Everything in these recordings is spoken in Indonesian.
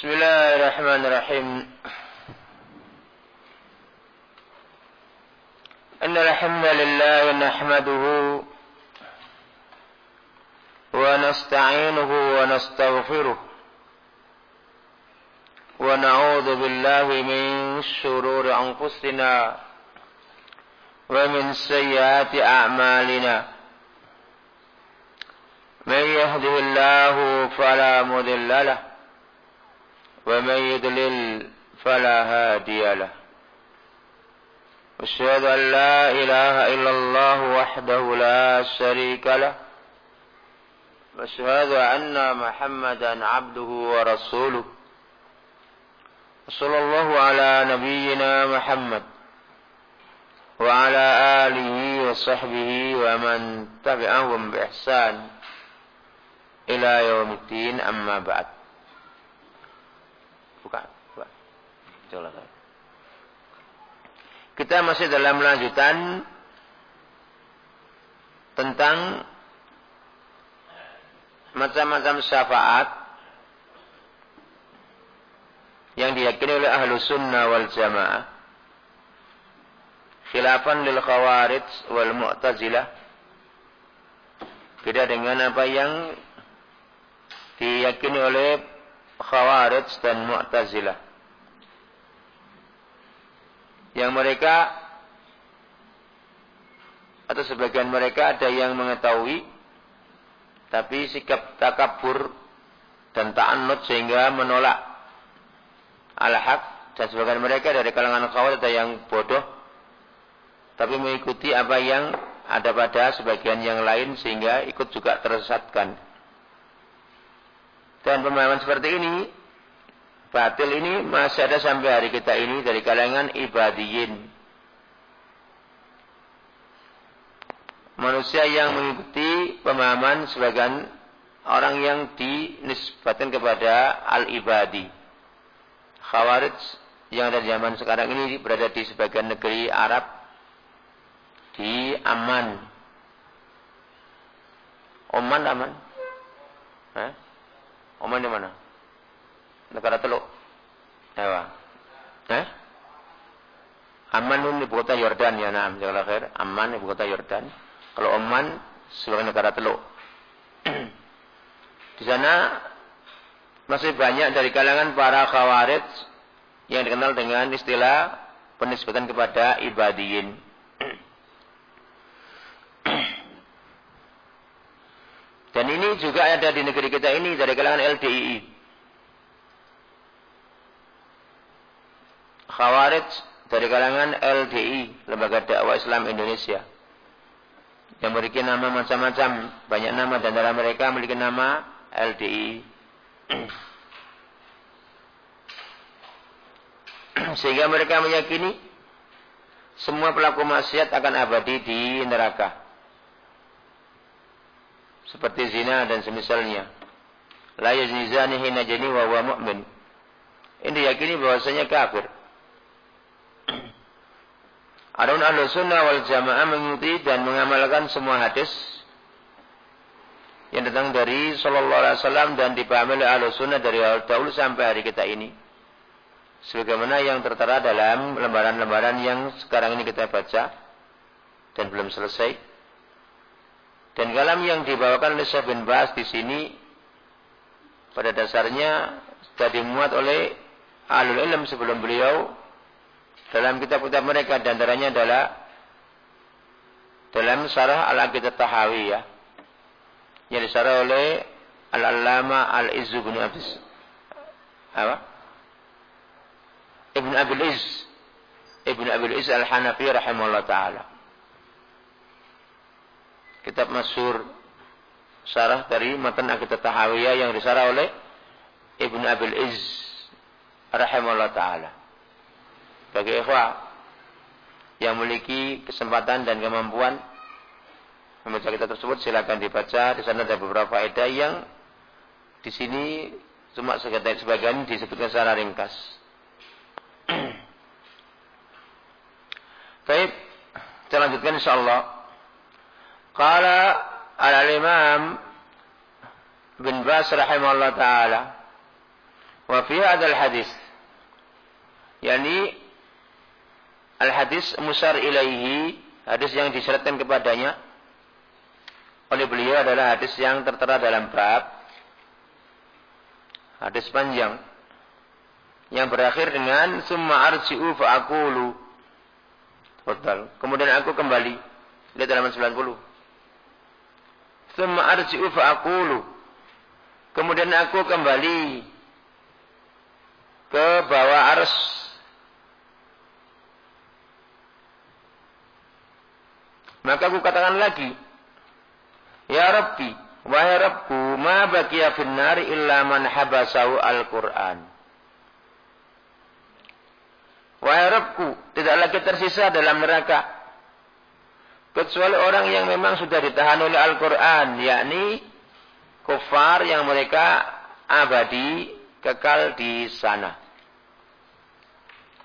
بسم الله الرحمن الرحيم إن الحمد لله نحمده ونستعينه ونستغفره ونعوذ بالله من شرور أنفسنا ومن سيئات أعمالنا من يهده الله فلا مذل له ومن يضلل فلا هادي له. أشهد أن لا إله إلا الله وحده لا شريك له. وأشهد أن محمدا عبده ورسوله. صلى الله على نبينا محمد وعلى آله وصحبه ومن تبعهم بإحسان إلى يوم الدين. أما بعد. Kita masih dalam lanjutan tentang macam-macam syafaat yang diyakini oleh ahlu sunnah wal jamaah. Khilafan lil khawarij wal mu'tazilah. Beda dengan apa yang diyakini oleh khawarij dan mu'tazilah yang mereka atau sebagian mereka ada yang mengetahui tapi sikap takabur dan ta'annud sehingga menolak al-haq dan sebagian mereka dari kalangan khawarij ada yang bodoh tapi mengikuti apa yang ada pada sebagian yang lain sehingga ikut juga tersesatkan. Dan pemahaman seperti ini batil ini masih ada sampai hari kita ini dari kalangan ibadiyin. Manusia yang mengikuti pemahaman sebagian orang yang dinisbatkan kepada al-ibadi. Khawarij yang ada di zaman sekarang ini berada di sebagian negeri Arab di Aman. Oman aman? Eh? Oman di mana? Negara Teluk. Ewa. Eh? Aman ini ibu kota Yordan ya, nah, jazakallahu khair. Aman ibu kota Yordan. Kalau Oman sebagai negara Teluk. di sana masih banyak dari kalangan para khawarij yang dikenal dengan istilah penisbatan kepada ibadiyin. Dan ini juga ada di negeri kita ini dari kalangan LDII. Khawarij dari kalangan LDI, Lembaga Dakwah Islam Indonesia. Yang memiliki nama macam-macam, banyak nama dan dalam mereka memiliki nama LDI. Sehingga mereka meyakini semua pelaku maksiat akan abadi di neraka seperti zina dan semisalnya. La zani hina jani wa. Ini diyakini bahwasanya kafir. Adapun ahlu sunnah wal jamaah mengikuti dan mengamalkan semua hadis yang datang dari Sallallahu Alaihi Wasallam dan dipahami oleh ahlu sunnah dari awal dahulu sampai hari kita ini. Sebagaimana yang tertera dalam lembaran-lembaran yang sekarang ini kita baca dan belum selesai. Dan kalam yang dibawakan oleh Syekh bin Bas di sini pada dasarnya sudah dimuat oleh alul ilm sebelum beliau dalam kitab-kitab mereka dan antaranya adalah dalam syarah Al-Aqidah Tahawiyah yang disarah oleh Al-Allama Al-Izzu bin Abis apa? Ibn Abil Iz Ibn Abil Iz Al-Hanafi rahimahullah ta'ala kitab masyhur syarah dari matan Aqidah Tahawiyah yang disarah oleh Ibnu Abil Iz rahimahullah taala. Bagi ikhwah yang memiliki kesempatan dan kemampuan membaca kitab tersebut silakan dibaca. Di sana ada beberapa faedah yang di sini cuma sebagian disebutkan secara ringkas. Baik, kita lanjutkan insyaallah. Qala al-imam bin Bas rahimahullah ta'ala Wa adalah hadis. Yani al-hadis musar ilaihi, hadis yang disyaratkan kepadanya oleh beliau adalah hadis yang tertera dalam bab hadis panjang yang berakhir dengan summa arji'u fa'akulu. Betul. Kemudian aku kembali. Lihat halaman 90. Summa arji'u fa'akulu. Kemudian aku kembali ke bawah ars. Maka aku katakan lagi, Ya Rabbi, wahai Rabbku, ma baqiya finnari illa man habasahu al-Qur'an. Wahai Rabbku, tidak lagi tersisa dalam neraka. Kecuali orang yang memang sudah ditahan oleh Al-Quran. Yakni kufar yang mereka abadi kekal di sana.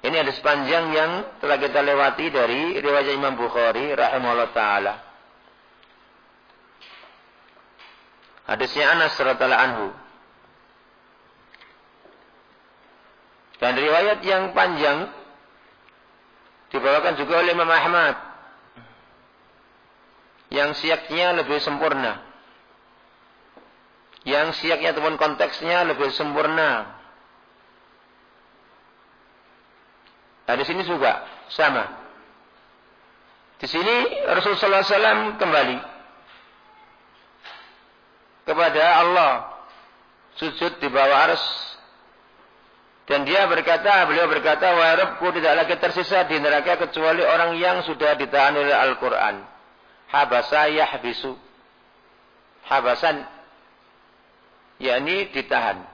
Ini ada sepanjang yang telah kita lewati dari riwayat Imam Bukhari rahimahullah taala. Hadisnya Anas radhiyallahu anhu. Dan riwayat yang panjang dibawakan juga oleh Imam Ahmad yang siaknya lebih sempurna. Yang siaknya ataupun konteksnya lebih sempurna Nah, di sini juga sama. Di sini Rasulullah SAW kembali kepada Allah sujud di bawah ars dan dia berkata, beliau berkata, Wahai Rabbku tidak lagi tersisa di neraka kecuali orang yang sudah ditahan oleh Al-Quran. Habasa yahbisu. Habasan. yakni ditahan.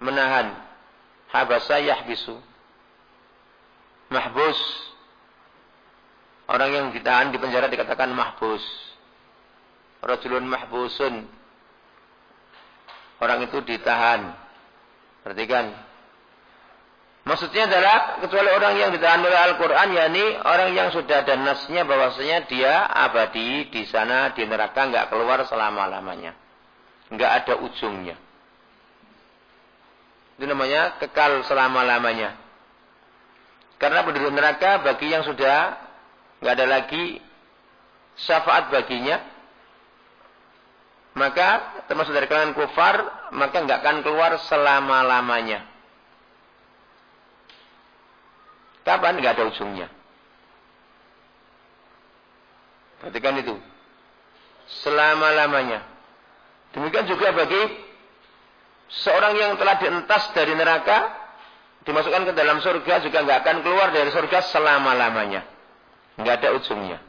Menahan. Habasa yahbisu mahbus. Orang yang ditahan di penjara dikatakan mahbus. Rajulun mahbusun. Orang itu ditahan. Perhatikan. Maksudnya adalah kecuali orang yang ditahan oleh Al-Quran, yakni orang yang sudah ada nasnya bahwasanya dia abadi di sana di neraka nggak keluar selama lamanya, nggak ada ujungnya. Itu namanya kekal selama lamanya. Karena penduduk neraka bagi yang sudah nggak ada lagi syafaat baginya, maka termasuk dari kalangan kufar, maka nggak akan keluar selama lamanya. Kapan nggak ada ujungnya? Perhatikan itu. Selama lamanya. Demikian juga bagi seorang yang telah dientas dari neraka, dimasukkan ke dalam surga juga nggak akan keluar dari surga selama-lamanya. Nggak ada ujungnya.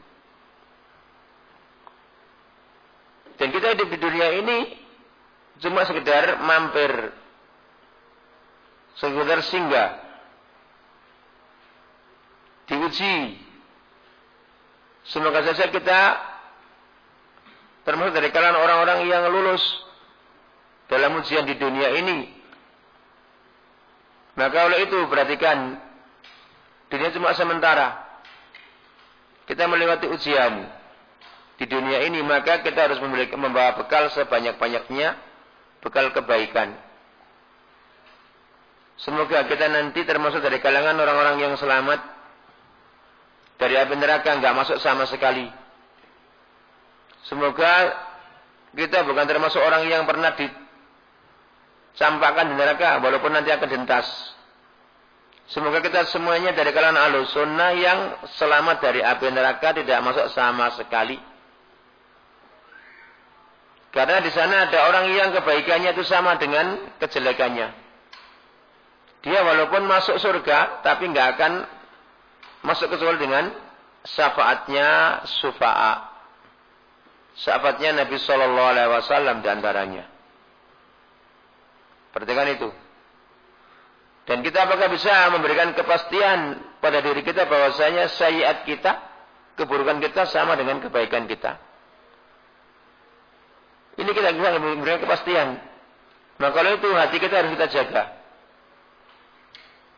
Dan kita hidup di dunia ini cuma sekedar mampir. Sekedar singgah. Diuji. Semoga saja kita termasuk dari kalangan orang-orang yang lulus dalam ujian di dunia ini maka oleh itu perhatikan dunia cuma sementara. Kita melewati ujian di dunia ini maka kita harus membawa bekal sebanyak-banyaknya bekal kebaikan. Semoga kita nanti termasuk dari kalangan orang-orang yang selamat dari api neraka nggak masuk sama sekali. Semoga kita bukan termasuk orang yang pernah di campakkan di neraka walaupun nanti akan dentas. Semoga kita semuanya dari kalangan alus sunnah yang selamat dari api neraka tidak masuk sama sekali. Karena di sana ada orang yang kebaikannya itu sama dengan kejelekannya. Dia walaupun masuk surga, tapi nggak akan masuk kecuali dengan syafaatnya sufa'a. Syafaatnya Nabi Shallallahu Alaihi Wasallam di antaranya. Perhatikan itu. Dan kita apakah bisa memberikan kepastian pada diri kita bahwasanya sayiat kita, keburukan kita sama dengan kebaikan kita. Ini kita bisa memberikan kepastian. Maka kalau itu hati kita harus kita jaga.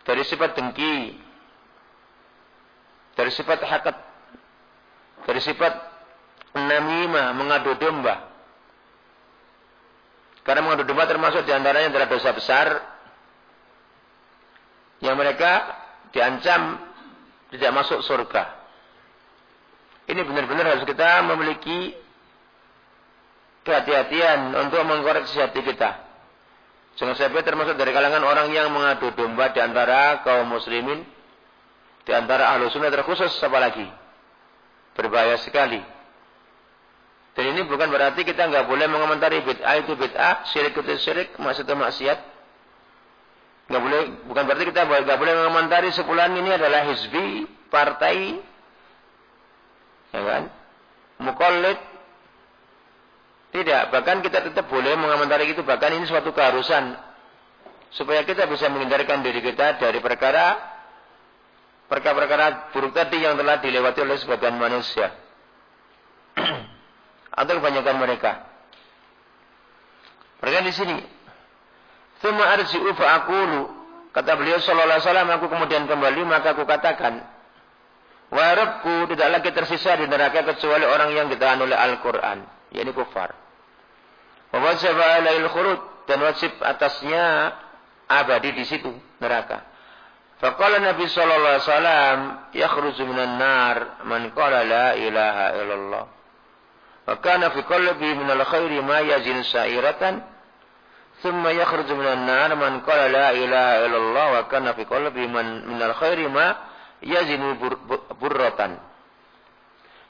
Dari sifat dengki, dari sifat hakat, dari sifat namimah, mengadu domba, karena mengadu domba termasuk di antaranya adalah dosa besar yang mereka diancam tidak masuk surga. Ini benar-benar harus kita memiliki kehati-hatian untuk mengkoreksi hati kita. Jangan sampai termasuk dari kalangan orang yang mengadu domba di antara kaum muslimin, di antara ahlu sunnah terkhusus apalagi. Berbahaya sekali. Dan ini bukan berarti kita nggak boleh mengomentari bid'ah itu bid'ah, syirik itu syirik, maksud itu maksiat. Nggak boleh, bukan berarti kita nggak boleh mengomentari sepulan ini adalah hizbi, partai, ya kan? Mukallid, tidak, bahkan kita tetap boleh mengomentari itu. Bahkan ini suatu keharusan. Supaya kita bisa menghindarkan diri kita dari perkara perkara-perkara buruk tadi yang telah dilewati oleh sebagian manusia. Atau kebanyakan mereka. Mereka di sini. Thumma arji'u fa'akulu. Kata beliau sallallahu alaihi wasallam, aku kemudian kembali maka aku katakan, Warabku tidak lagi tersisa di neraka kecuali orang yang ditahan oleh Al-Quran. yakni kufar. Wajib alail khurud dan wajib atasnya abadi di situ neraka. Faqala Nabi sallallahu alaihi wasallam yakhruju minan nar man qala la ilaha illallah. Wa kana fi qalbi min al-khairi ma yazin sa'iratan thumma yakhruju minan nar man qala la ilaha illallah wa kana fi qalbi min al-khairi ma yazin burratan.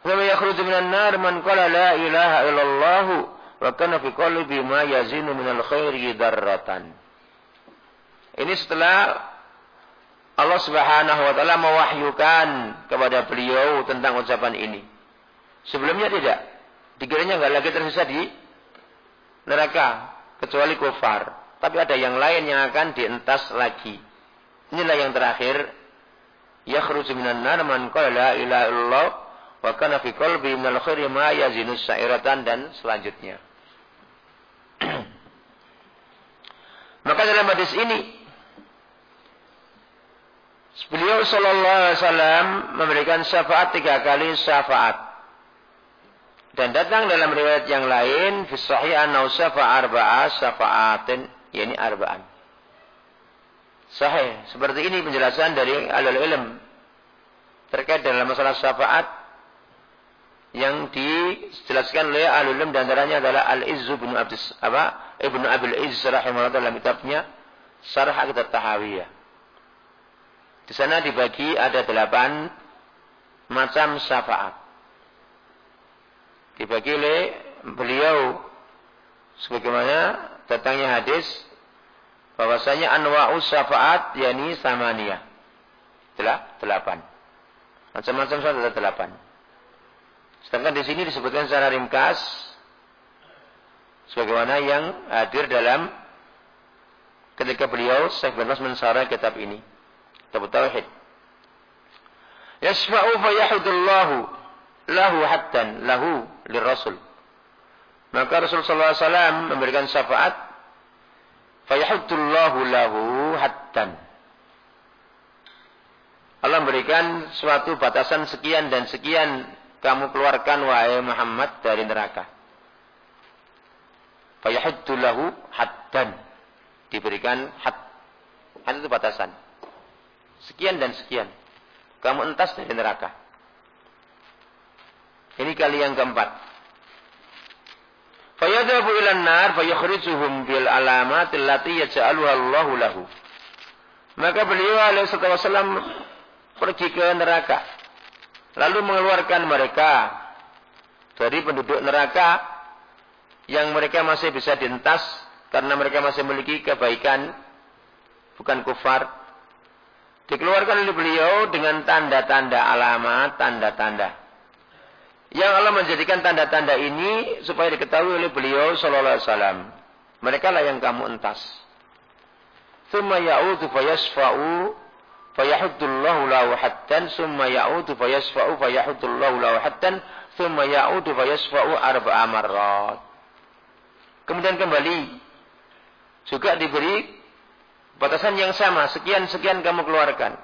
Thumma yakhruju minan nar man qala la ilaha illallah Wa kana fi qalbi ma minal khairi darratan. Ini setelah Allah Subhanahu wa taala mewahyukan kepada beliau tentang ucapan ini. Sebelumnya tidak. Dikiranya enggak lagi tersisa di neraka kecuali kufar. Tapi ada yang lain yang akan dientas lagi. Inilah yang terakhir. Yakhruju minan nar man qala la illallah wa kana fi qalbi minal khairi ma yazinu dan selanjutnya. Maka dalam hadis ini beliau sallallahu alaihi wasallam memberikan syafaat tiga kali syafaat. Dan datang dalam riwayat yang lain fi sahih anna syafa'a arba'a syafa'atin yakni arba'an. Sahih. Seperti ini penjelasan dari alul ilm terkait dalam masalah syafaat yang dijelaskan oleh ahli ilmu dan antaranya adalah Al-Izzu bin Abdus apa Ibnu Abil Izz rahimahullah dalam kitabnya Syarah Kitab Tahawiyah. Di sana dibagi ada delapan macam syafaat. Dibagi oleh beliau sebagaimana datangnya hadis bahwasanya anwa'us syafaat yakni samaniyah. Adalah delapan. Macam-macam syafaat ada delapan. Sedangkan di sini disebutkan secara ringkas sebagaimana yang hadir dalam ketika beliau Syekh bin mensarah kitab ini. Kitab Tauhid. Yasfa'u fa yahudullahu lahu hattan lahu lirrasul. Maka Rasulullah SAW memberikan syafaat fayahudullahu lahu hattan. Allah memberikan suatu batasan sekian dan sekian kamu keluarkan wahai Muhammad dari neraka. Fayahuddu lahu haddan. Diberikan had. Had itu batasan. Sekian dan sekian. Kamu entas dari neraka. Ini kali yang keempat. Fayadhabu ilan nar fayukhrijuhum bil alamat allati yaj'aluha. Maka beliau alaihi wasallam pergi ke neraka lalu mengeluarkan mereka dari penduduk neraka yang mereka masih bisa dientas karena mereka masih memiliki kebaikan bukan kufar dikeluarkan oleh beliau dengan tanda-tanda alamat tanda-tanda yang Allah menjadikan tanda-tanda ini supaya diketahui oleh beliau sallallahu alaihi wasallam. Mereka lah yang kamu entas. Thumma ya'udhu fayasfa'u fayahuddullahu lahu hattan summa ya'udu fayasfa'u fayahuddullahu lahu hattan summa ya'udu fayasfa'u arba'a marrat. Kemudian kembali. Juga diberi batasan yang sama, sekian-sekian kamu keluarkan.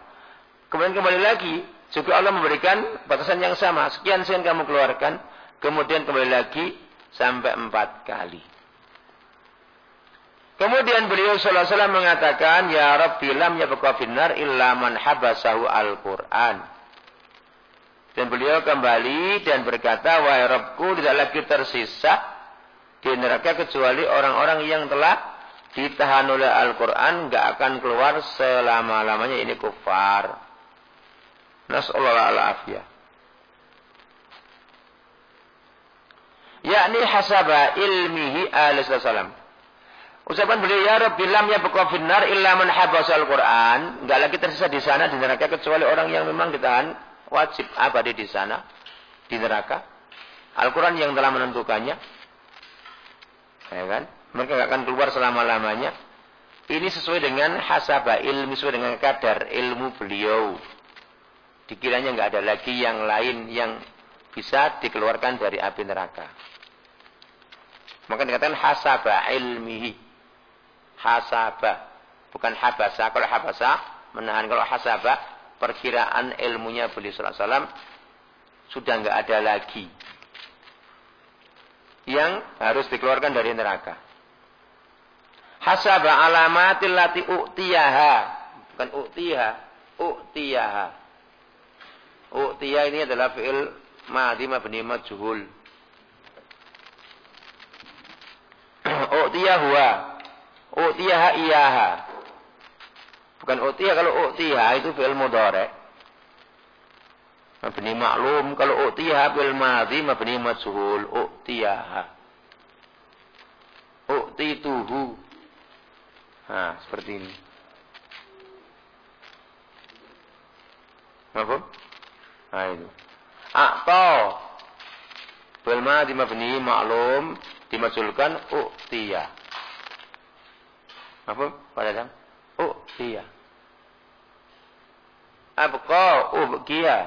Kemudian kembali lagi, juga Allah memberikan batasan yang sama, sekian-sekian kamu keluarkan. Kemudian kembali lagi sampai empat kali. Kemudian beliau sallallahu alaihi mengatakan, "Ya Rabbi lam yabqa finnar illa man habasahu al-Qur'an." Dan beliau kembali dan berkata, "Wahai Rabbku, tidak lagi tersisa di neraka kecuali orang-orang yang telah ditahan oleh Al-Quran, nggak akan keluar selama-lamanya ini kufar." Nas'allahu al-afiyah. Yakni hasaba ilmihi alaihi salam. Ucapan beliau, Ya Rabbi lam ya finnar illa man al Qur'an. Enggak lagi tersisa di sana di neraka kecuali orang yang memang ditahan wajib abadi di sana di neraka. Al-Quran yang telah menentukannya. Ya kan? Mereka enggak akan keluar selama-lamanya. Ini sesuai dengan hasaba ilmi, sesuai dengan kadar ilmu beliau. Dikiranya enggak ada lagi yang lain yang bisa dikeluarkan dari api neraka. Maka dikatakan hasaba ilmihi hasaba. Bukan habasa. Kalau habasa, menahan. Kalau hasaba, perkiraan ilmunya beliau sallallahu sudah enggak ada lagi yang harus dikeluarkan dari neraka. Hasaba alamatil lati u'tiyaha. Bukan u'tiyaha. U'tiyaha. U'tiyah ini adalah fi'il ma'adi mabni majhul. U'tiyah huwa U'tiyaha iyaha. Bukan u'tiyah kalau u'tiyaha itu fi'il mudhari. Mabni maklum kalau u'tiyaha fi'il madhi mabni majhul u'tiyaha. U'tituhu. Nah, seperti ini. Apa? Nah itu. A'ta. Fi'il madhi mabni maklum dimajulkan u'tiyah. Apa? Pada? Oh, iya. Abqa ubqiya.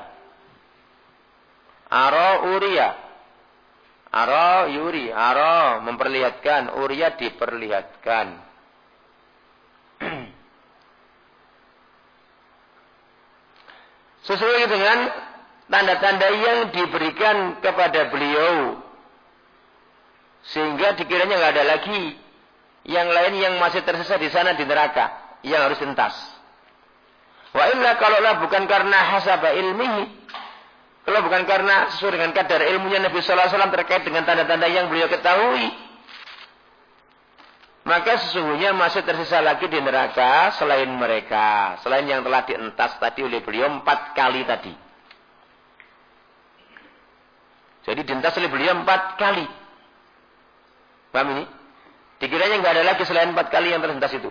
Ara uriya. Ara yuri. Ara memperlihatkan. Uriya diperlihatkan. Sesuai dengan tanda-tanda yang diberikan kepada beliau. Sehingga dikiranya nggak ada lagi yang lain yang masih tersisa di sana di neraka yang harus entas. Wa illa kalaulah bukan karena hasaba ilmihi, kalau bukan karena sesuai dengan kadar ilmunya Nabi Sallallahu Alaihi Wasallam terkait dengan tanda-tanda yang beliau ketahui, maka sesungguhnya masih tersisa lagi di neraka selain mereka, selain yang telah dientas tadi oleh beliau empat kali tadi. Jadi dientas oleh beliau empat kali. Paham ini? Dikiranya nggak ada lagi selain empat kali yang terhentas itu.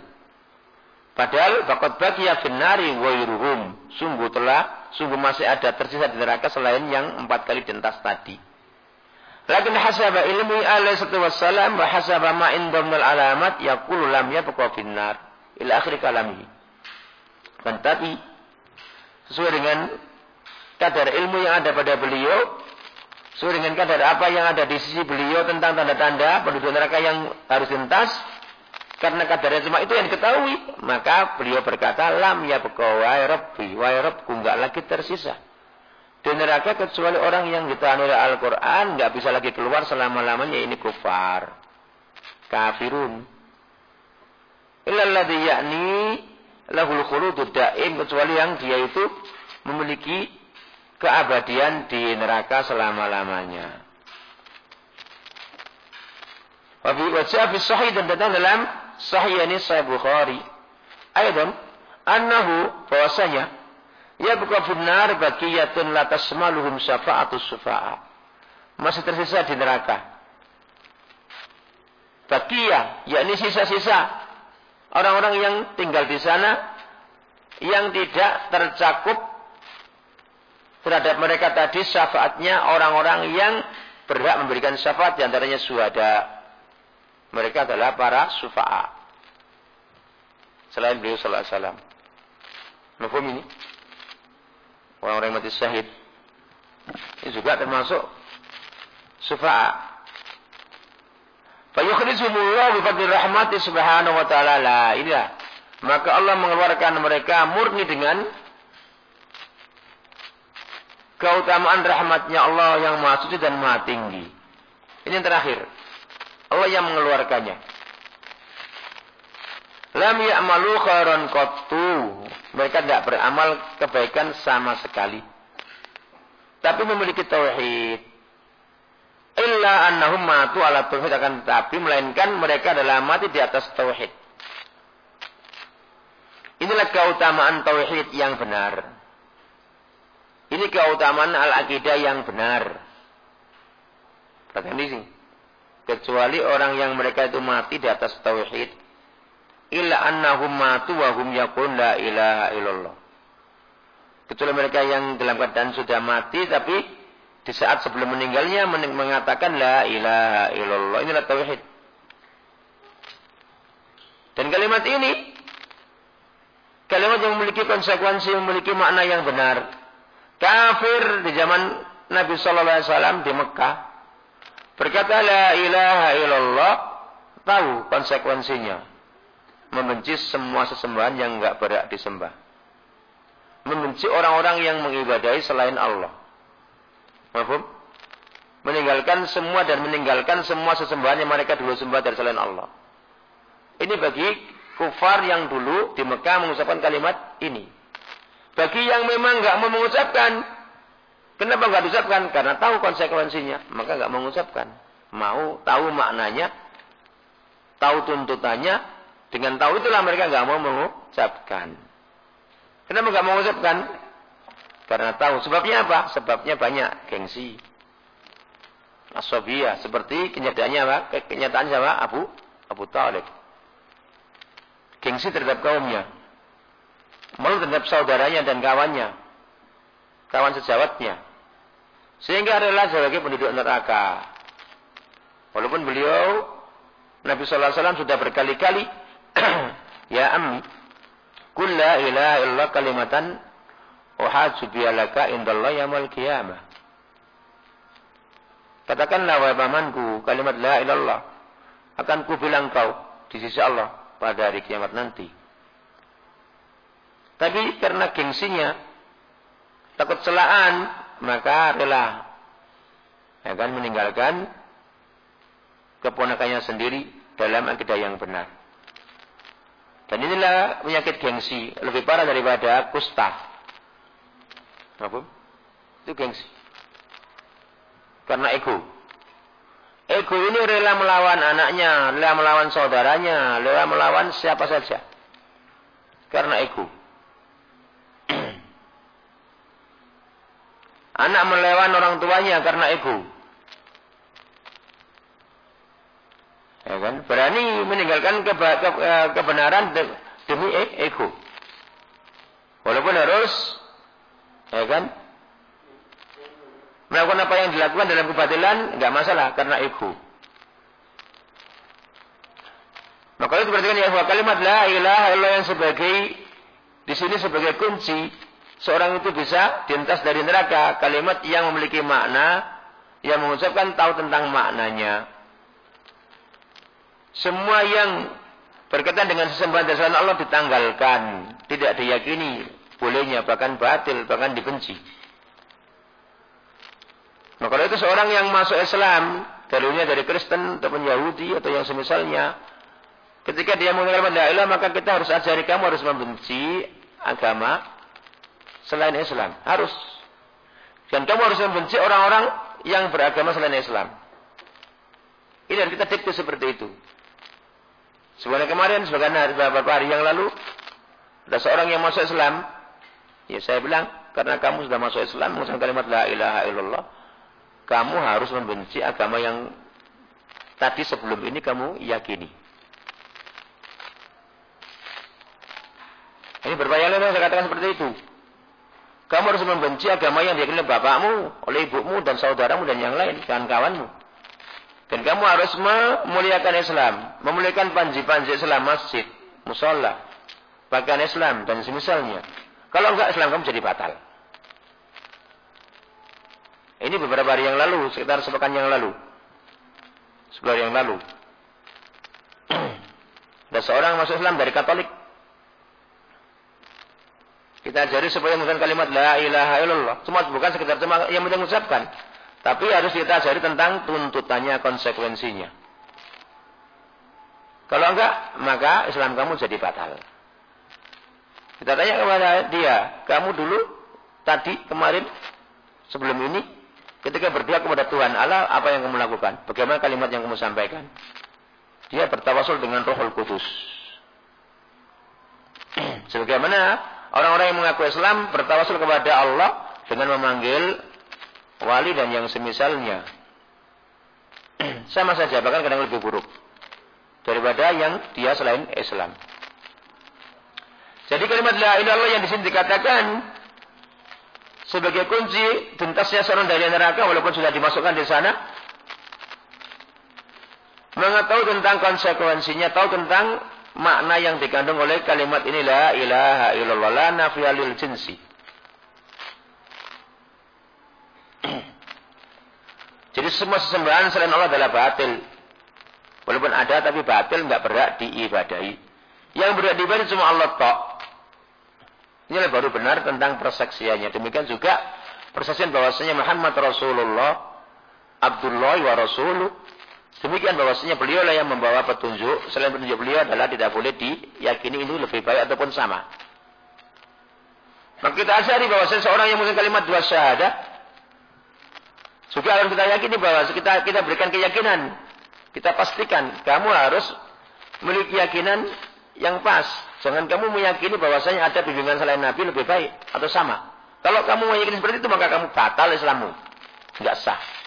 Padahal bakat bagi finari wairuhum. Sungguh telah, sungguh masih ada tersisa di neraka selain yang empat kali dentas tadi. Lakin hasaba ilmu alaihi satu wassalam wa hasaba ma indamnal alamat yakulu lam yabqa finnar. Ila akhir kalamihi. Dan tapi, sesuai dengan kadar ilmu yang ada pada beliau, Sesuai dengan kadar apa yang ada di sisi beliau tentang tanda-tanda penduduk neraka yang harus lintas. Karena kadarnya cuma itu yang diketahui. Maka beliau berkata, Lam ya wahai Rabbi, wahai Rabbku, enggak lagi tersisa. Di neraka kecuali orang yang ditahan oleh Al-Quran, enggak bisa lagi keluar selama-lamanya ini kufar. Kafirun. Illalladhi yakni lahul khuludud daim, kecuali yang dia itu memiliki keabadian di neraka selama-lamanya. Wajah sahih dan datang dalam sahih ini sahih Bukhari. Aydan, annahu bahwasanya ya buka benar bakiyatun la tasmaluhum syafa'atus sufa'a. Masih tersisa di neraka. Bakiyah, yakni sisa-sisa orang-orang yang tinggal di sana yang tidak tercakup terhadap mereka tadi syafaatnya orang-orang yang berhak memberikan syafaat di antaranya suhada. Mereka adalah para sufa'a. Selain beliau sallallahu alaihi wasallam. Mafhum ini? Orang-orang mati syahid. Ini juga termasuk sufa'a. Fayukhrijumullah bi rahmati subhanahu wa ta'ala. Lah, inilah. Maka Allah mengeluarkan mereka murni dengan keutamaan rahmatnya Allah yang maha suci dan maha tinggi. Ini yang terakhir. Allah yang mengeluarkannya. Lam ya'malu khairan qattu. Mereka tidak beramal kebaikan sama sekali. Tapi memiliki tauhid. Illa annahum matu ala tauhid akan tetapi melainkan mereka adalah mati di atas tauhid. Inilah keutamaan tauhid yang benar. Ini keutamaan al-aqidah yang benar. Perhatikan di sini. Kecuali orang yang mereka itu mati di atas tauhid, illa annahum matu wa hum yaqul la ilaha illallah. Kecuali mereka yang dalam keadaan sudah mati tapi di saat sebelum meninggalnya mengatakan la ilaha illallah. Inilah tauhid. Dan kalimat ini kalimat yang memiliki konsekuensi, memiliki makna yang benar. Kafir di zaman Nabi sallallahu alaihi wasallam di Mekah berkata la ilaha illallah tahu konsekuensinya membenci semua sesembahan yang enggak berhak disembah. Membenci orang-orang yang mengibadahi selain Allah. Mahfum? Meninggalkan semua dan meninggalkan semua sesembahan yang mereka dulu sembah dari selain Allah. Ini bagi kufar yang dulu di Mekah mengucapkan kalimat ini. Bagi yang memang enggak mau mengucapkan, kenapa enggak diucapkan? Karena tahu konsekuensinya, maka enggak mengucapkan. Mau tahu maknanya, tahu tuntutannya, dengan tahu itulah mereka nggak mau mengucapkan. Kenapa nggak mengucapkan? Karena tahu. Sebabnya apa? Sebabnya banyak gengsi. Asobia. Seperti kenyataannya apa? Kenyataan siapa? Abu Abu Talib. Gengsi terhadap kaumnya. Malu terhadap saudaranya dan kawannya. Kawan sejawatnya. Sehingga adalah sebagai penduduk neraka. Walaupun beliau Nabi Sallallahu Alaihi Wasallam sudah berkali-kali ya ammi, kul la ilaha illa kalimatan uhaju biyalaka indallah yamal qiyamah. Katakanlah wahai pamanku kalimat la ilallah akan ku bilang kau di sisi Allah pada hari kiamat nanti. Tapi karena gengsinya takut celaan maka rela akan meninggalkan keponakannya sendiri dalam akidah yang benar. Dan inilah penyakit gengsi. Lebih parah daripada kusta. Apa? Itu gengsi. Karena ego. Ego ini rela melawan anaknya, rela melawan saudaranya, rela melawan siapa saja. Karena ego. Anak melawan orang tuanya karena ego. Ya kan? Berani meninggalkan keba, ke, eh, kebenaran demi e, ego. Walaupun harus ya kan? Melakukan apa yang dilakukan dalam kebatilan enggak masalah karena ego. Maka itu berarti kan ya kalimat la ilaha illallah yang sebagai di sini sebagai kunci seorang itu bisa dientas dari neraka kalimat yang memiliki makna yang mengucapkan tahu tentang maknanya semua yang berkaitan dengan sesembahan dan Allah ditanggalkan. Tidak diyakini bolehnya, bahkan batil, bahkan dibenci. Nah kalau itu seorang yang masuk Islam, dulunya dari Kristen ataupun Yahudi atau yang semisalnya, ketika dia mengenal la maka kita harus ajari kamu harus membenci agama selain Islam. Harus. Dan kamu harus membenci orang-orang yang beragama selain Islam. Ini harus kita diktu seperti itu. Sebenarnya kemarin, sebagian hari, beberapa hari yang lalu, ada seorang yang masuk Islam. Ya saya bilang, karena kamu sudah masuk Islam, mengucapkan kalimat la ilaha illallah, kamu harus membenci agama yang tadi sebelum ini kamu yakini. Ini berbahaya yang saya katakan seperti itu. Kamu harus membenci agama yang diyakini oleh bapakmu, oleh ibumu, dan saudaramu, dan yang lain, dan kawanmu. Dan kamu harus memuliakan Islam. Memuliakan panji-panji Islam, masjid, musola, pakaian Islam, dan semisalnya. Kalau enggak Islam kamu jadi batal. Ini beberapa hari yang lalu, sekitar sepekan yang lalu. Sebulan yang lalu. Ada seorang masuk Islam dari Katolik. Kita ajari supaya menggunakan kalimat La ilaha illallah. Cuma bukan sekedar cuma yang penting mengucapkan. Tapi harus kita ajari tentang tuntutannya, konsekuensinya. Kalau enggak, maka Islam kamu jadi batal. Kita tanya kepada dia, kamu dulu, tadi, kemarin, sebelum ini, ketika berdoa kepada Tuhan Allah, apa yang kamu lakukan? Bagaimana kalimat yang kamu sampaikan? Dia bertawasul dengan rohul kudus. Sebagaimana orang-orang yang mengaku Islam bertawasul kepada Allah dengan memanggil wali dan yang semisalnya. Sama saja, bahkan kadang lebih buruk daripada yang dia selain Islam. Jadi kalimat la ilaha illallah yang di sini dikatakan sebagai kunci tuntasnya seorang dari neraka walaupun sudah dimasukkan di sana mengetahui tentang konsekuensinya, tahu tentang makna yang dikandung oleh kalimat ini la ilaha illallah la nafiyalil jinsi. Jadi semua sesembahan selain Allah adalah batil. Walaupun ada tapi batil nggak berhak diibadahi. Yang berhak diibadahi cuma Allah tok. Ini baru benar tentang persaksiannya. Demikian juga persaksian bahwasanya Muhammad Rasulullah Abdullah wa Rasuluh. Demikian bahwasanya beliau lah yang membawa petunjuk. Selain petunjuk beliau adalah tidak boleh diyakini ini lebih baik ataupun sama. Maka kita asari bahwasanya seorang yang menggunakan kalimat dua syahadah juga harus kita yakini bahwa kita kita berikan keyakinan kita pastikan kamu harus memiliki keyakinan yang pas. Jangan kamu meyakini bahwasanya ada bimbingan selain Nabi lebih baik atau sama. Kalau kamu meyakini seperti itu maka kamu batal Islammu. Tidak sah.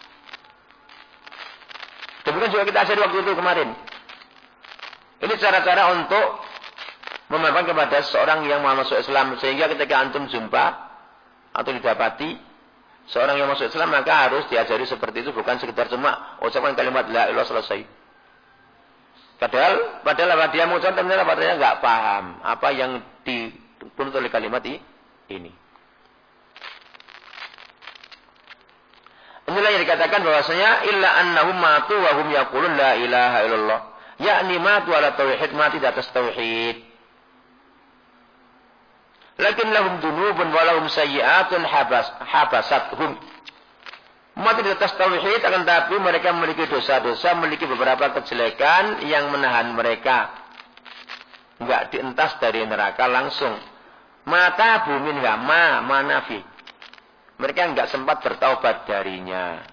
Demikian juga kita ajar waktu itu kemarin. Ini cara-cara untuk memaparkan kepada seorang yang mau masuk Islam. Sehingga ketika antum jumpa atau didapati Seorang yang masuk Islam maka harus diajari seperti itu bukan sekedar cuma ucapan kalimat la ilaha selesai. Padahal padahal apa dia mengucapkan ternyata padanya nggak paham apa yang dituntut oleh kalimat ini. Inilah yang dikatakan bahwasanya illa annahum matu wa hum yaqulun la ilaha illallah. Yakni matu ala tauhid mati di atas tauhid. Lakin lahum dunubun walahum sayyiatun habas, habasathum. Mati di atas tauhid akan tapi mereka memiliki dosa-dosa, memiliki beberapa kejelekan yang menahan mereka. Enggak dientas dari neraka langsung. Mata bumi enggak ma manafi. Mereka enggak sempat bertaubat darinya.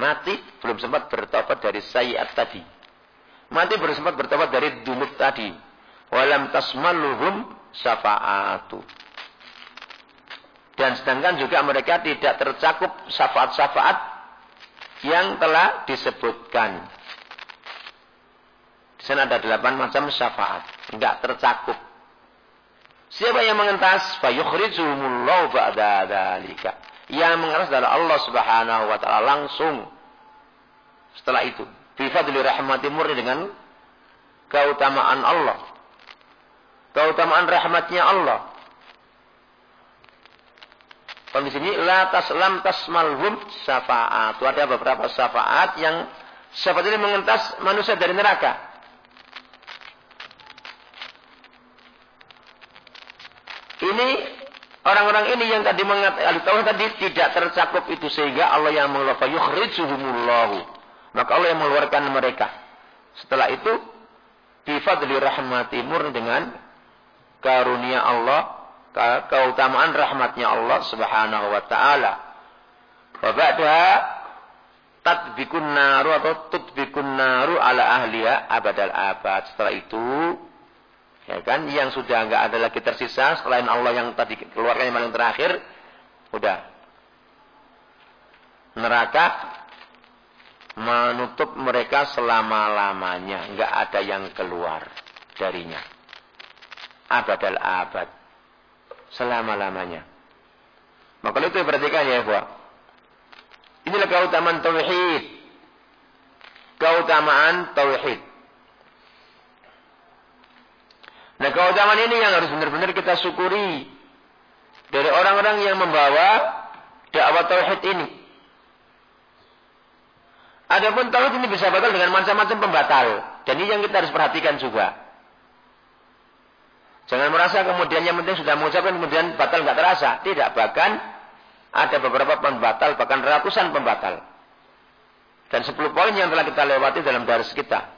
Mati belum sempat bertaubat dari sayiat tadi. Mati belum sempat bertaubat dari dunub tadi. Walam tasmaluhum syafaatu. Dan sedangkan juga mereka tidak tercakup syafaat-syafaat yang telah disebutkan. Di sana ada delapan macam syafaat. Enggak tercakup. Siapa yang mengentas? Fayukhrijumullahu ba'da dhalika. Yang mengentas adalah Allah subhanahu wa ta'ala langsung. Setelah itu. Bifadli rahmati murni dengan keutamaan Allah keutamaan rahmatnya Allah. Kalau di sini la taslam tasmalhum syafaat. Ada beberapa syafaat yang syafaat ini mengentas manusia dari neraka. Ini orang-orang ini yang tadi mengatakan tahu tadi tidak tercakup itu sehingga Allah yang mengeluarkan yukhrijuhumullahu. Maka Allah yang mengeluarkan mereka. Setelah itu bifadli rahmatimur dengan karunia Allah, keutamaan rahmatnya Allah Subhanahu wa taala. Wa tatbikun naru atau tutbikun naru ala ahliya abadal abad. Setelah itu ya kan yang sudah enggak ada lagi tersisa selain Allah yang tadi keluarkan yang paling terakhir udah neraka menutup mereka selama-lamanya enggak ada yang keluar darinya abadal abad. Selama-lamanya. Maka itu perhatikan ya, Bu. Inilah keutamaan tauhid. Keutamaan tauhid. Nah, keutamaan ini yang harus benar-benar kita syukuri dari orang-orang yang membawa dakwah tauhid ini. Adapun tauhid ini bisa batal dengan macam-macam pembatal. Ini yang kita harus perhatikan juga. Jangan merasa kemudian yang penting sudah mengucapkan kemudian batal nggak terasa. Tidak, bahkan ada beberapa pembatal, bahkan ratusan pembatal. Dan 10 poin yang telah kita lewati dalam daris kita.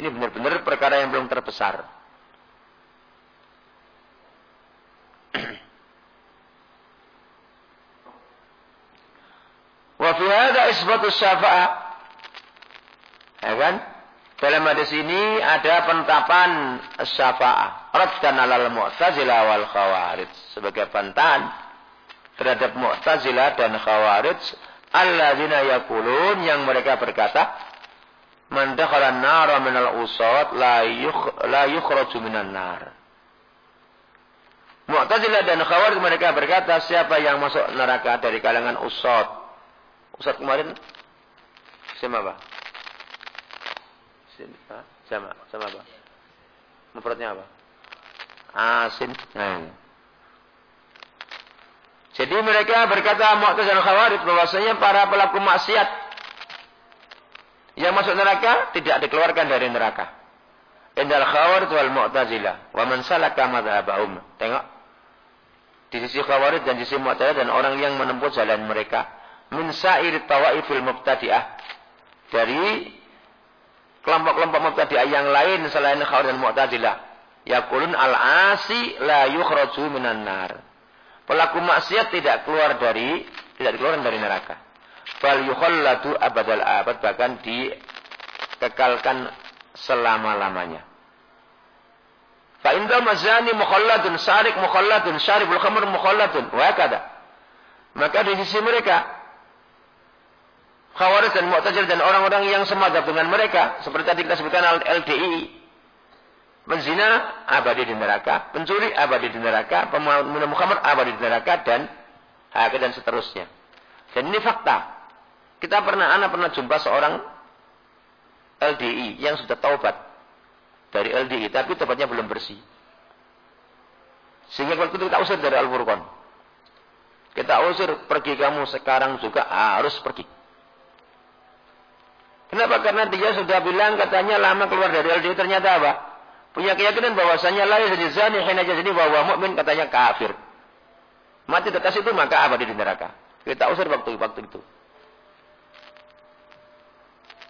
Ini benar-benar perkara yang belum terbesar. Wa fi hadha isbatu syafa'ah. Ya kan? Dalam hadis ini ada penetapan syafa'ah. Raddan alal mu'tazilah wal khawarij. Sebagai bantahan terhadap mu'tazilah dan khawarij. Alladzina yakulun yang mereka berkata. Man nara minal usat la, yukh, la yukhraju minan nar. Mu'tazilah dan khawarij mereka berkata siapa yang masuk neraka dari kalangan usat. Usat kemarin siapa apa? Sama. Sama apa? Mufradnya apa? Asin. Nah. Jadi mereka berkata Mu'tazilah Khawarij bahwasanya para pelaku maksiat yang masuk neraka tidak dikeluarkan dari neraka. Indal Khawarij wal Mu'tazilah wa man salaka. Tengok. Di sisi Khawarij dan di sisi Mu'tazilah dan orang yang menempuh jalan mereka min sa'ir tawaifil mubtadi'ah dari kelompok-kelompok Mu'tazilah yang lain selain Khawarij dan Mu'tazilah. Yaqulun al-asi la yukhraju minan nar. Pelaku maksiat tidak keluar dari tidak dikeluarkan dari neraka. Bal yukhallatu abadal abad bahkan dikekalkan selama-lamanya. Fa inda mazani mukhalladun sarik mukhalladun syaribul khamr mukhalladun wa kada. Maka di sisi mereka Khawarij dan Mu'tazilah dan orang-orang yang semadab dengan mereka. Seperti tadi kita sebutkan LDI. Menzina abadi di neraka. Pencuri abadi di neraka. Peminum Muhammad abadi di neraka. Dan hakir dan seterusnya. Dan ini fakta. Kita pernah, anak pernah jumpa seorang LDI yang sudah taubat dari LDI. Tapi taubatnya belum bersih. Sehingga waktu itu kita usir dari Al-Furqan. Kita usir, pergi kamu sekarang juga harus pergi. Kenapa? Karena dia sudah bilang katanya lama keluar dari LDI ternyata apa? Punya keyakinan bahwasanya la yajzani hina jazani bahwa mukmin katanya kafir. Mati di atas itu maka abadi di neraka. Kita usir waktu waktu itu.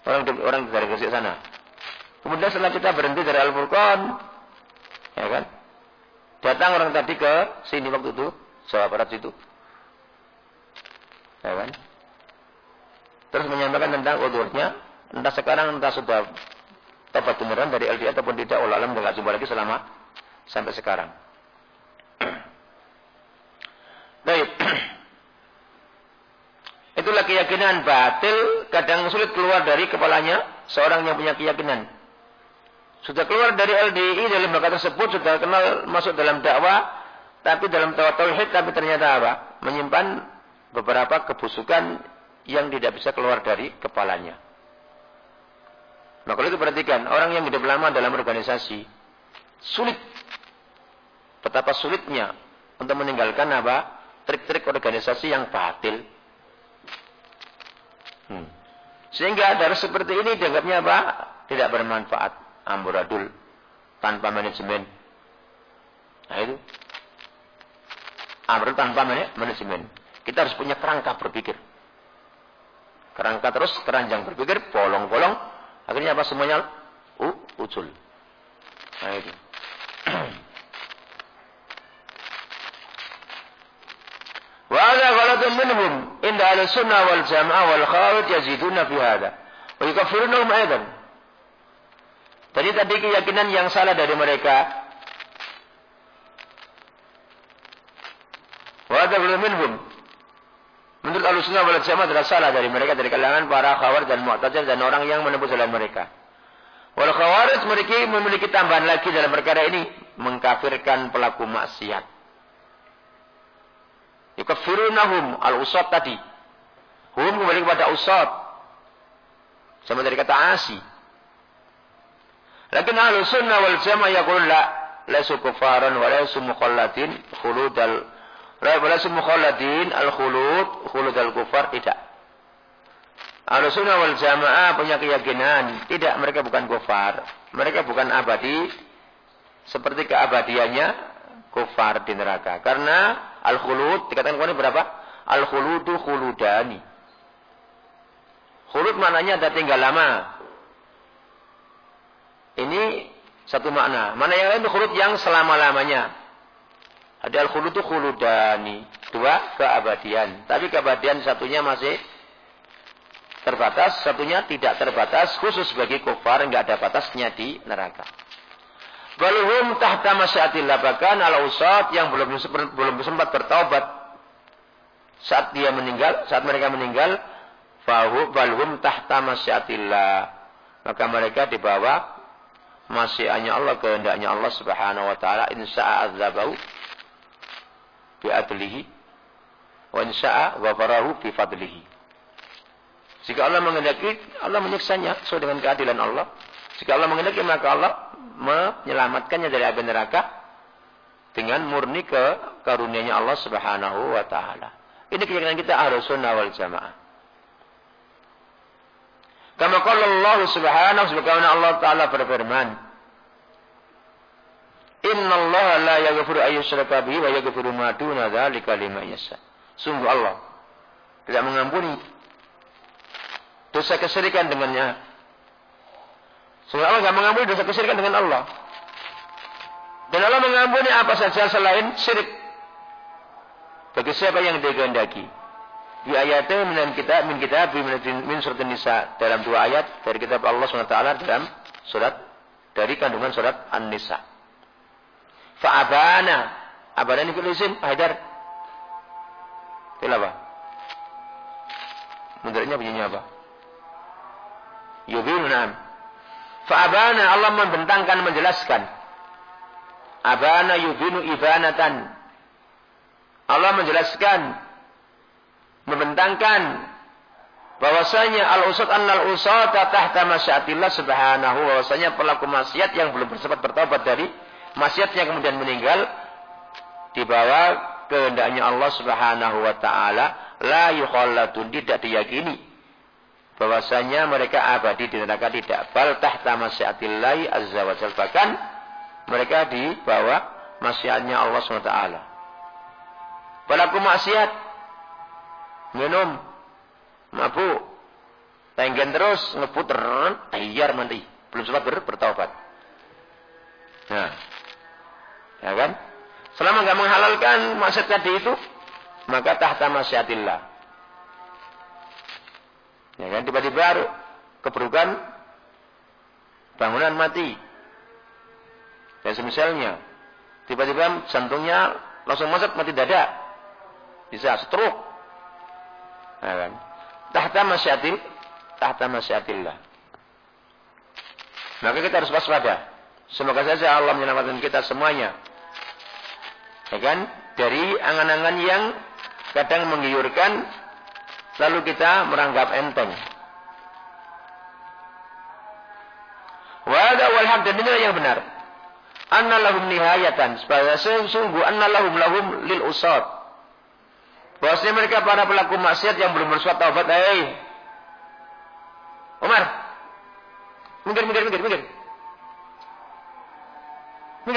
Orang orang dari ke sana. Kemudian setelah kita berhenti dari Al-Furqan, ya kan? Datang orang tadi ke sini waktu itu, Jawa Barat itu. Ya kan? Terus menyampaikan tentang udurnya, Entah sekarang entah sudah tobat beneran dari LDA ataupun tidak. Allah alam tidak jumpa lagi selama sampai sekarang. Baik. Itulah keyakinan batil kadang sulit keluar dari kepalanya seorang yang punya keyakinan. Sudah keluar dari LDI dalam lembaga tersebut sudah kenal masuk dalam dakwah tapi dalam tauhid tapi ternyata apa? Menyimpan beberapa kebusukan yang tidak bisa keluar dari kepalanya. Nah kalau itu perhatikan, orang yang hidup lama dalam organisasi, sulit. Betapa sulitnya untuk meninggalkan apa? Trik-trik organisasi yang batil. Hmm. Sehingga dari seperti ini dianggapnya apa? Tidak bermanfaat. Amburadul. Tanpa manajemen. Nah itu. Amburadul tanpa manajemen. Kita harus punya kerangka berpikir. Kerangka terus, keranjang berpikir, bolong-bolong, Akhirnya apa semuanya? U, ucul. Nah itu. Wa hadha ghalatun minhum inda ahli sunnah wal jamaah wal khawat yaziduna fi hadha. Wa yukaffirunahum aidan. Tadi tadi keyakinan yang salah dari mereka. Wa hadha ghalatun minhum Menurut Ahlussunnah wal Jamaah adalah salah dari mereka dari kalangan para khawarij dan mu'tazil dan orang yang menempuh jalan mereka. Wal khawarij mereka memiliki tambahan lagi dalam perkara ini mengkafirkan pelaku maksiat. Yukafirunahum al-usat tadi. Hum kembali kepada usat. Sama dari kata asi. Lakin ahlu sunnah wal jamaah yaqul la. Laisu kufaran wa laisu mukhallatin khuludal Wala mukhalladin al-khulud, khulud al-kufar tidak. Al-sunnah wal jamaah punya keyakinan, tidak mereka bukan kufar. Mereka bukan abadi seperti keabadiannya kufar di neraka. Karena al-khulud dikatakan ini berapa? Al-khuludu khuludani. Khulud maknanya ada tinggal lama. Ini satu makna. Mana yang lain itu khulud yang selama-lamanya. Ada al-khulud itu khuludani. Dua, keabadian. Tapi keabadian satunya masih terbatas, satunya tidak terbatas. Khusus bagi kufar, enggak ada batasnya di neraka. Balhum tahta masyatillah. Bahkan al-usat yang belum, belum sempat bertaubat. Saat dia meninggal, saat mereka meninggal, Fahu balhum tahta masyatillah. Maka mereka di bawah masyiannya Allah, kehendaknya Allah subhanahu wa ta'ala. Insya'a azabahu bi'adlihi. Wa insya'a wafarahu bi fadlihi. Jika Allah mengendaki, Allah menyiksanya sesuai dengan keadilan Allah. Jika Allah mengendaki, maka Allah menyelamatkannya dari api neraka dengan murni ke karunia Allah Subhanahu wa taala. Ini keyakinan kita Ahlus Sunnah wal Jamaah. Kama qala Allah Subhanahu Allah taala berfirman, Inna Allah la yaghfiru an yushraka bihi wa yaghfiru ma duna dzalika liman yasha. Sungguh Allah tidak mengampuni dosa kesyirikan dengannya. Sungguh Allah tidak mengampuni dosa kesyirikan dengan Allah. Dan Allah mengampuni apa saja selain syirik. Bagi siapa yang dikehendaki di ayatnya min kitab min kitab min surat An-Nisa dalam dua ayat dari kitab Allah SWT dalam surat dari kandungan surat An-Nisa. Fa'abana abana ini fil isim Haidar. Fil apa? Mudaranya bunyinya apa? Yubinu na'am. Fa'abana Allah membentangkan menjelaskan. Abana yubinu ibanatan. Allah menjelaskan membentangkan bahwasanya al-usat annal usata tahta masyiatillah subhanahu bahwasanya pelaku maksiat yang belum bersempat bertobat dari maksiatnya kemudian meninggal di bawah kehendaknya Allah Subhanahu wa taala la yukhallatun tidak diyakini bahwasanya mereka abadi di neraka tidak bal tahta masyiatillah azza wa jalla bahkan mereka di bawah masyiatnya Allah Subhanahu wa taala pelaku maksiat minum, mabuk, tenggen terus, ngeputer, ayar mati. Belum sempat ber, bertaubat. Nah, ya kan? Selama nggak menghalalkan maksud tadi itu, maka tahta masyatillah. Ya kan? Tiba-tiba keburukan bangunan mati. Dan semisalnya, tiba-tiba jantungnya langsung masuk mati dada. Bisa stroke. Ya kan? Tahta masyatil, tahta masyatillah. Maka kita harus waspada. Semoga saja Allah menyelamatkan kita semuanya. Ya kan? Dari angan-angan yang kadang menggiurkan, lalu kita meranggap enteng. Wada wal haq dan inilah yang benar. Anna lahum nihayatan. Supaya sesungguh anna lahum lahum lil usad. Bahwasanya mereka para pelaku maksiat yang belum bersuat taubat. Hei. Umar. Minggir, minggir, minggir, minggir.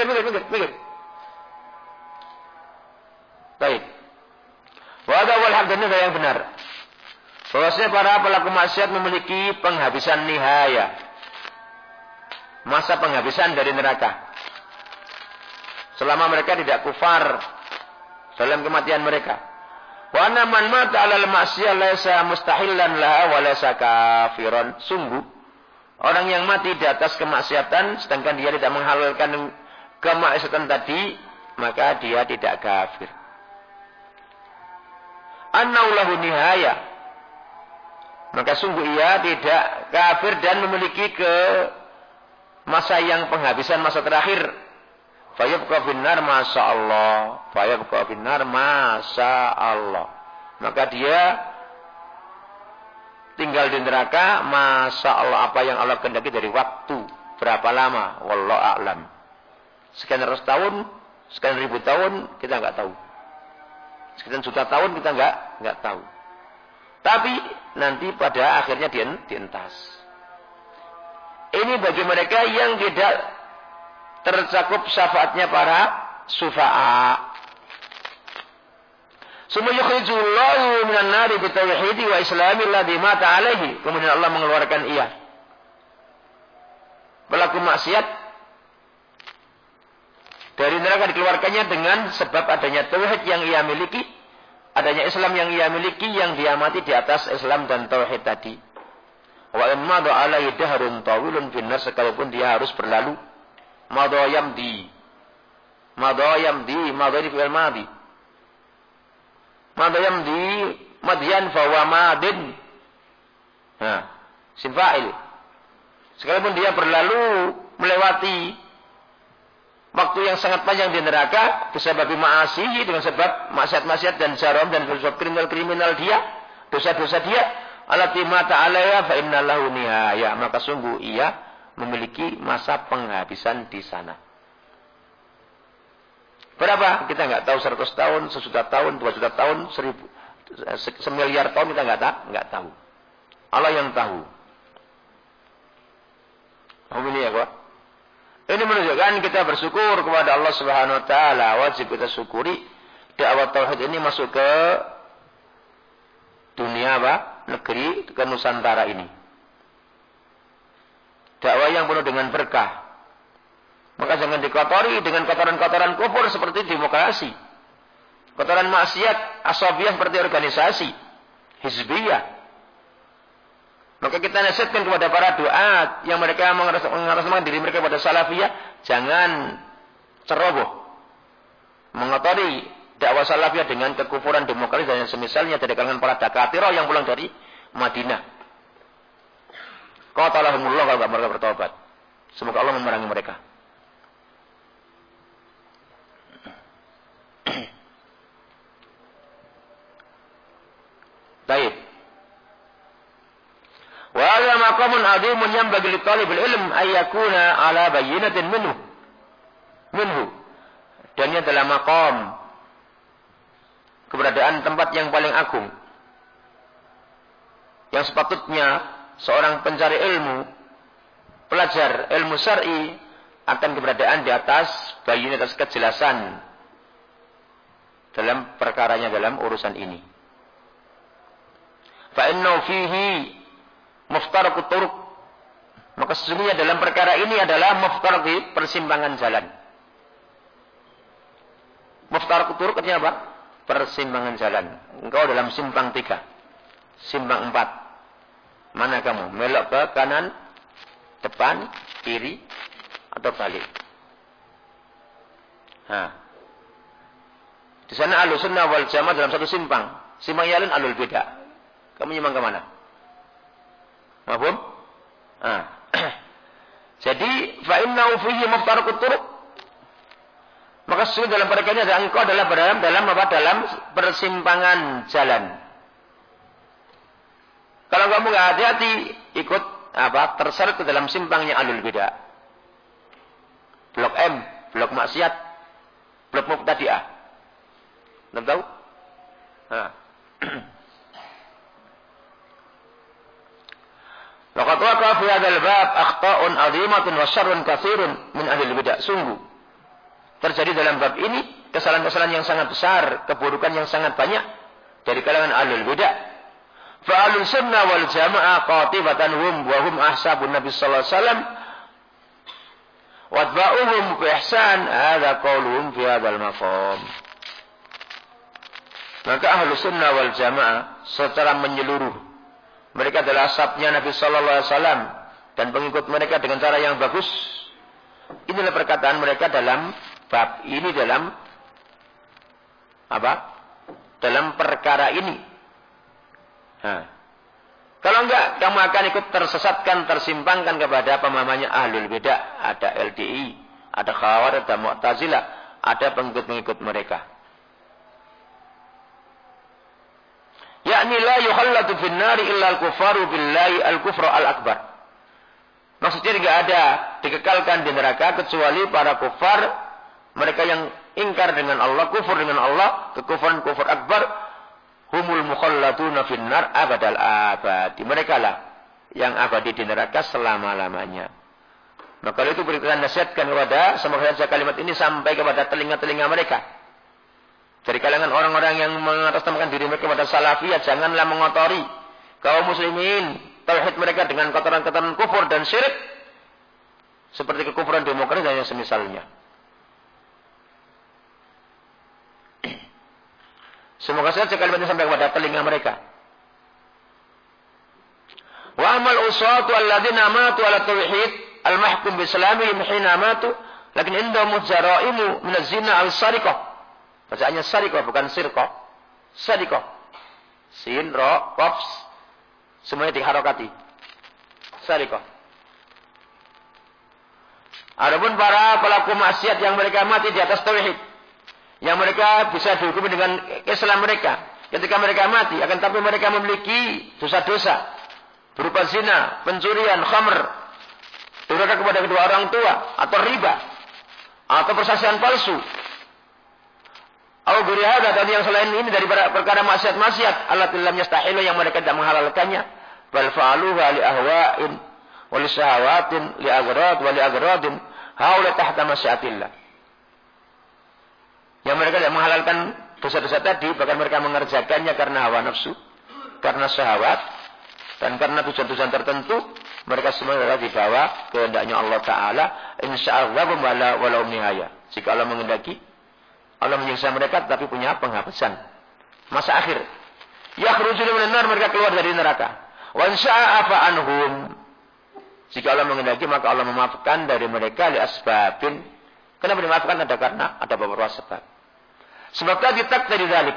Minggir, minggir, minggir, minggir. Baik. Wada wal haq dan yang benar. Bahwasanya para pelaku maksiat memiliki penghabisan nihaya. Masa penghabisan dari neraka. Selama mereka tidak kufar dalam kematian mereka. Wa anna man mata 'alal ma'siyah laisa mustahilan laha wa laisa kafiran. Sungguh orang yang mati di atas kemaksiatan sedangkan dia tidak menghalalkan kemaksiatan tadi, maka dia tidak kafir. Annaulahu nihaya. Maka sungguh ia tidak kafir dan memiliki ke masa yang penghabisan masa terakhir Fayabqa finnar masa Allah. Fayabqa finnar masa Allah. Maka dia tinggal di neraka masa Allah apa yang Allah kendaki dari waktu berapa lama wallahu a'lam sekian ratus tahun sekian ribu tahun kita nggak tahu sekian juta tahun kita nggak nggak tahu tapi nanti pada akhirnya dientas ini bagi mereka yang tidak tercakup syafaatnya para sufa'a. Summa yukhrijullahu minan nari bitauhidi wa islami alladhi mata alaihi. Kemudian Allah mengeluarkan ia pelaku maksiat dari neraka dikeluarkannya dengan sebab adanya tauhid yang ia miliki, adanya Islam yang ia miliki yang dia mati di atas Islam dan tauhid tadi. Wa in madha alaihi dahrun tawilun finnar sekalipun dia harus berlalu madha yamdi. Madha yamdi, madha di fi'il madi. Madha yamdi madyan fa wa madin. Nah, sin. Sekalipun dia berlalu melewati waktu yang sangat panjang di neraka disebabkan ma'asihi dengan sebab maksiat-maksiat dan jarom dan kriminal-kriminal dia, dosa-dosa dia, alati mata alaya fa inna lahu nihaya. Maka sungguh ia memiliki masa penghabisan di sana. Berapa? Kita nggak tahu 100 tahun, sejuta tahun, dua juta tahun, seribu, semiliar tahun kita nggak tahu, nggak tahu. Allah yang tahu. Oh ini ya kok. Ini menunjukkan kita bersyukur kepada Allah Subhanahu Wa Taala. Wajib kita syukuri dakwah tauhid ini masuk ke dunia apa? negeri ke Nusantara ini. Dakwah yang penuh dengan berkah. Maka jangan dikotori dengan kotoran-kotoran kufur seperti demokrasi. Kotoran maksiat, asabiah seperti organisasi. Hizbiyah. Maka kita nasihatkan kepada para doa yang mereka mengatasnamakan diri mereka pada salafiyah. Jangan ceroboh. Mengotori dakwah salafiyah dengan kekufuran demokrasi dan semisalnya dari kalangan para dakatiro yang pulang dari Madinah. Qatalahumullah kalau mereka bertobat. Semoga Allah memerangi mereka. Baik. Wa hadha 'azimun yanbaghi li talibil ilm ay yakuna 'ala bayyinatin minhu. Minhu. Dan ini adalah maqam keberadaan tempat yang paling agung. Yang sepatutnya seorang pencari ilmu, pelajar ilmu syar'i akan keberadaan di atas bayi atas kejelasan dalam perkaranya dalam urusan ini. Fa fihi muftaraqut turuq. Maka sesungguhnya dalam perkara ini adalah muftaraqi persimpangan jalan. Muftaraqut turuq artinya apa? persimpangan jalan. Engkau dalam simpang tiga. Simpang empat. Mana kamu? Melok ke kanan, depan, kiri, atau balik. Nah. Di sana alul sunnah wal jamaah dalam satu simpang. Simpang yang lain alul beda. Kamu nyimpang ke mana? Mahfum? Nah. Jadi, fa'innahu fihi maftarukut turuq. Maka sesungguhnya dalam ini adalah engkau adalah berada dalam apa? Dalam persimpangan jalan. Kalau kamu nggak hati-hati, ikut apa? Terseret ke dalam simpangnya alul beda. Blok M, blok maksiat, blok mubtadi'ah. Anda tahu? Nah. Laqad waqa fi hadzal bab akhta'un 'azimatun wa syarrun katsirun min ahli bidah. Sungguh terjadi dalam bab ini kesalahan-kesalahan yang sangat besar, keburukan yang sangat banyak dari kalangan alul bidah. Fa alul sunnah wal jamaah qatibatan hum wa hum ahsabun Nabi sallallahu alaihi wasallam watba'uhum bi ihsan hadza qauluhum fi hadzal maqam. Maka ahlu sunnah wal jamaah secara menyeluruh mereka adalah ashabnya Nabi sallallahu alaihi wasallam dan pengikut mereka dengan cara yang bagus. Inilah perkataan mereka dalam bab ini dalam apa? Dalam perkara ini. Nah. Kalau enggak, kamu akan ikut tersesatkan, tersimpangkan kepada pemahamannya ahlul beda. Ada LDI, ada khawar, ada mu'tazilah, ada pengikut-pengikut mereka. Yakni la yukhallatu fin nari illa al-kufaru billahi al-kufra al-akbar. Maksudnya tidak ada dikekalkan di neraka kecuali para kufar mereka yang ingkar dengan Allah, kufur dengan Allah, kekufuran kufur akbar, humul mukhallatuna finnar abadal abadi. Mereka lah yang abadi di neraka selama-lamanya. Maka itu berikan nasihatkan kepada semoga saja kalimat ini sampai kepada telinga-telinga mereka. Dari kalangan orang-orang yang mengatasnamakan diri mereka kepada salafiyah, janganlah mengotori kaum muslimin, tauhid mereka dengan kotoran-kotoran kufur dan syirik. Seperti kekufuran demokrasi dan yang semisalnya. Semoga saja ini sampai kepada telinga mereka. Wa amal usatu alladzina matu ala tauhid al-mahkum bi salamihim hina matu lakin indahum jaraimu min az-zina al-sariqah. Bacaannya sariqah bukan sirqah. Sariqah. Sin, ro, kops. Semuanya diharokati. Sariqah. Adapun para pelaku maksiat yang mereka mati di atas tauhid, yang mereka bisa dihukumi dengan Islam mereka, ketika mereka mati, akan tapi mereka memiliki dosa-dosa berupa zina, pencurian, khamr, durhaka kepada kedua orang tua, atau riba, atau persaksian palsu, atau gurihada dan yang selain ini dari perkara maksiat-maksiat Allah tidak yastahilu yang mereka tidak menghalalkannya bal fa'aluha li ahwa'in wa li syahawatin li agrad wa li agradin haula tahta masyiatillah. Yang mereka tidak menghalalkan dosa-dosa tadi, bahkan mereka mengerjakannya karena hawa nafsu, karena syahwat, dan karena tujuan-tujuan tertentu, mereka semua adalah di bawah kehendaknya Allah Ta'ala, insyaallah wala walau nihaya. Jika Allah mengendaki, Allah menyiksa mereka tapi punya penghapusan. Masa akhir. Yakhrujuna minan nar mereka keluar dari neraka. Wa insya'a anhum jika Allah mengendaki maka Allah memaafkan dari mereka li asbabin. Kenapa dimaafkan? Ada karena ada beberapa sebab. Sebab tadi tak dari dalik.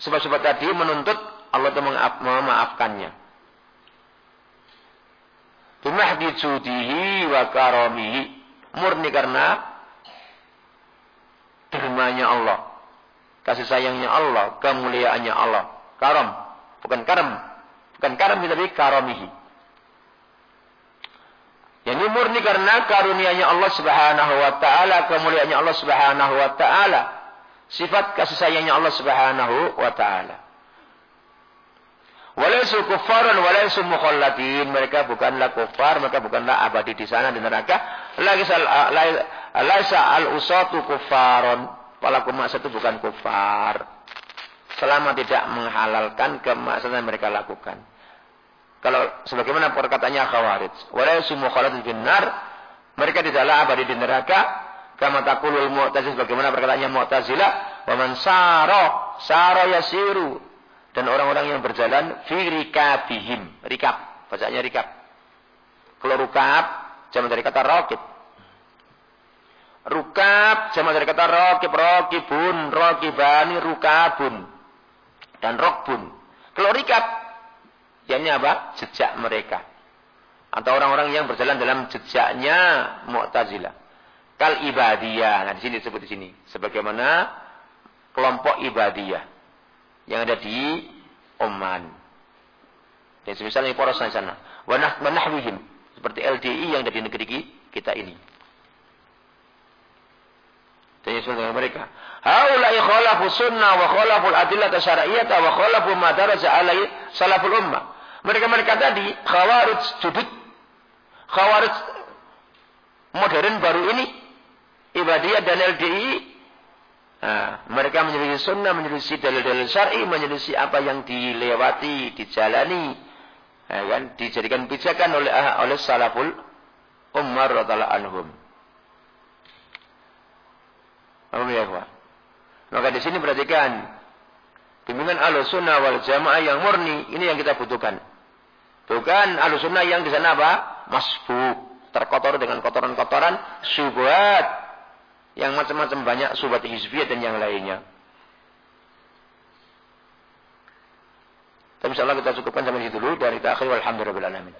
Sebab-sebab tadi menuntut Allah itu memaafkannya. Bimahdi judihi wa karamihi. Murni karena dermanya Allah. Kasih sayangnya Allah. Kemuliaannya Allah. Karam. Bukan karam. Bukan karam tapi karamihi. Yang ini murni karena karunia-Nya Allah Subhanahu wa taala, kemuliaannya Allah Subhanahu wa taala. Sifat kasih sayangnya Allah Subhanahu wa taala. Walaisu kuffaran walaisu mukhallatin. Mereka bukanlah kufar, mereka bukanlah abadi di sana di neraka. Laisa al-usatu kuffaron. Pelaku maksiat itu bukan kufar. Selama tidak menghalalkan kemaksiatan yang mereka lakukan. Kalau sebagaimana perkataannya Khawarij, wala yasumu khalidun finnar, mereka tidaklah abadi di neraka. Kama taqulul mu'tazil sebagaimana perkataannya Mu'tazilah, wa man saro, saro yasiru. Dan orang-orang yang berjalan fi rikabihim, rikab, bacanya rikab. Kalau rukab, zaman dari kata rokib. Rukab, zaman dari kata rokib, rokibun, rokibani, rukabun. Dan rokbun. Kalau rikab, yakni apa? Jejak mereka. Atau orang-orang yang berjalan dalam jejaknya Mu'tazilah. Kal ibadiyah. Nah, di sini disebut di sini. Sebagaimana kelompok ibadiyah yang ada di Oman. Dan semisal ini poros di sana. Wanah manahwihim seperti LDI yang ada di negeri kita ini. Sesuai dengan mereka. Haulai khalafu sunnah wa khalafu adillah syar'iyyah wa khalafu ma alai salaful ummah. Mereka-mereka tadi khawarij judud, khawarij modern baru ini, ibadiyah dan LDI, nah, mereka menyelisih sunnah, menyelisih dalil-dalil syar'i, menyelisih apa yang dilewati, dijalani, ya kan, dijadikan pijakan oleh oleh salaful Umar radhiallahu anhum. Ya, Maka di sini perhatikan bimbingan al-sunnah wal jamaah yang murni ini yang kita butuhkan. Bukan alusunnah yang di sana apa? Masbuk. Terkotor dengan kotoran-kotoran. Subhat. Yang macam-macam banyak. Subhat hizbiyah dan yang lainnya. Tapi insya Allah kita cukupkan sampai situ dulu. Dan kita akhir. Alhamdulillah.